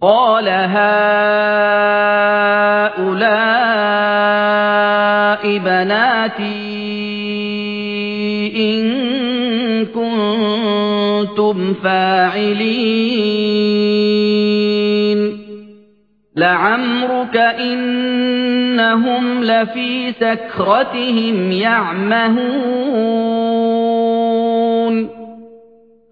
قال هؤلاء بناتي إن كنتم فاعلين لعمرك إنهم لفي سكرتهم يعمهون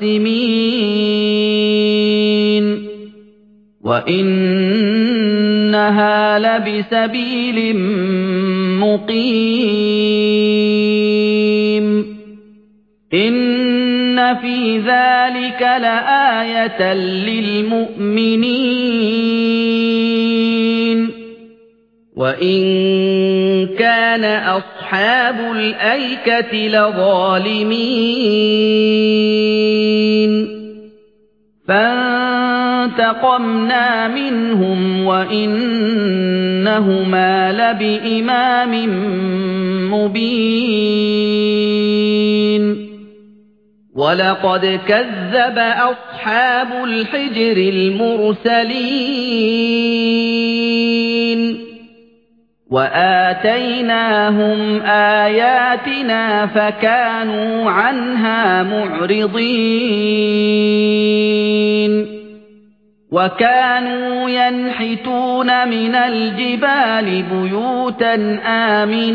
للمتوسمين وإنها لبسبيل مقيم. إن في ذلك لآية للمؤمنين. وإن كان أصحاب الأيكة لظالمين فانتقمنا منهم وإنهما لبإمام مبين ولقد كذب أصحاب الحجر المرسلين وآتيناهم آياتنا فكانوا عنها معرضين. وكانوا ينحتون من الجبال بيوتا آمنين.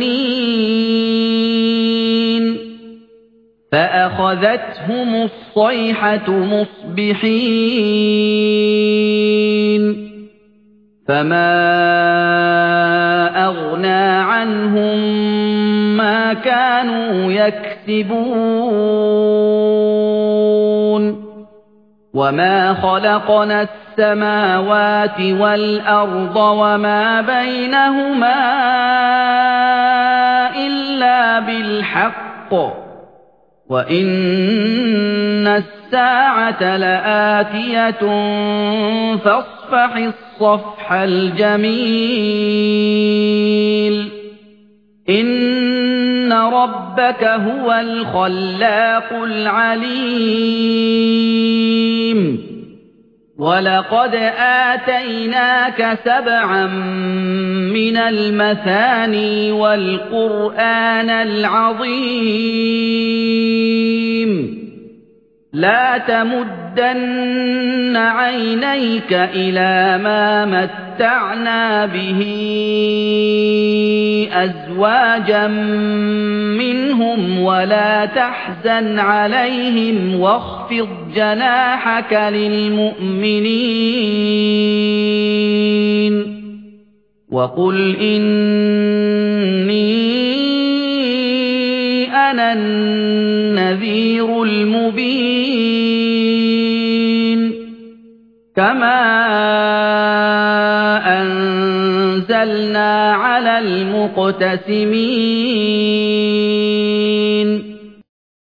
فأخذتهم الصيحة مصبحين. فما أغنى عنهم ما كانوا يكسبون وما خلقنا السماوات والأرض وما بينهما إلا بالحق. وإن الساعة لآتية فاصفح الصفح الجميل. إن ربك هو الخلاق العليم ولقد آتيناك سبعا من المثاني والقرآن العظيم لا تمدن عينيك إلى ما متعنا به أزواجا منهم ولا تحزن عليهم واخفض جناحك للمؤمنين وقل إني أنا النذير المبين كما أَنزَلْنَا عَلَى الْمُقْتَسِمِينَ.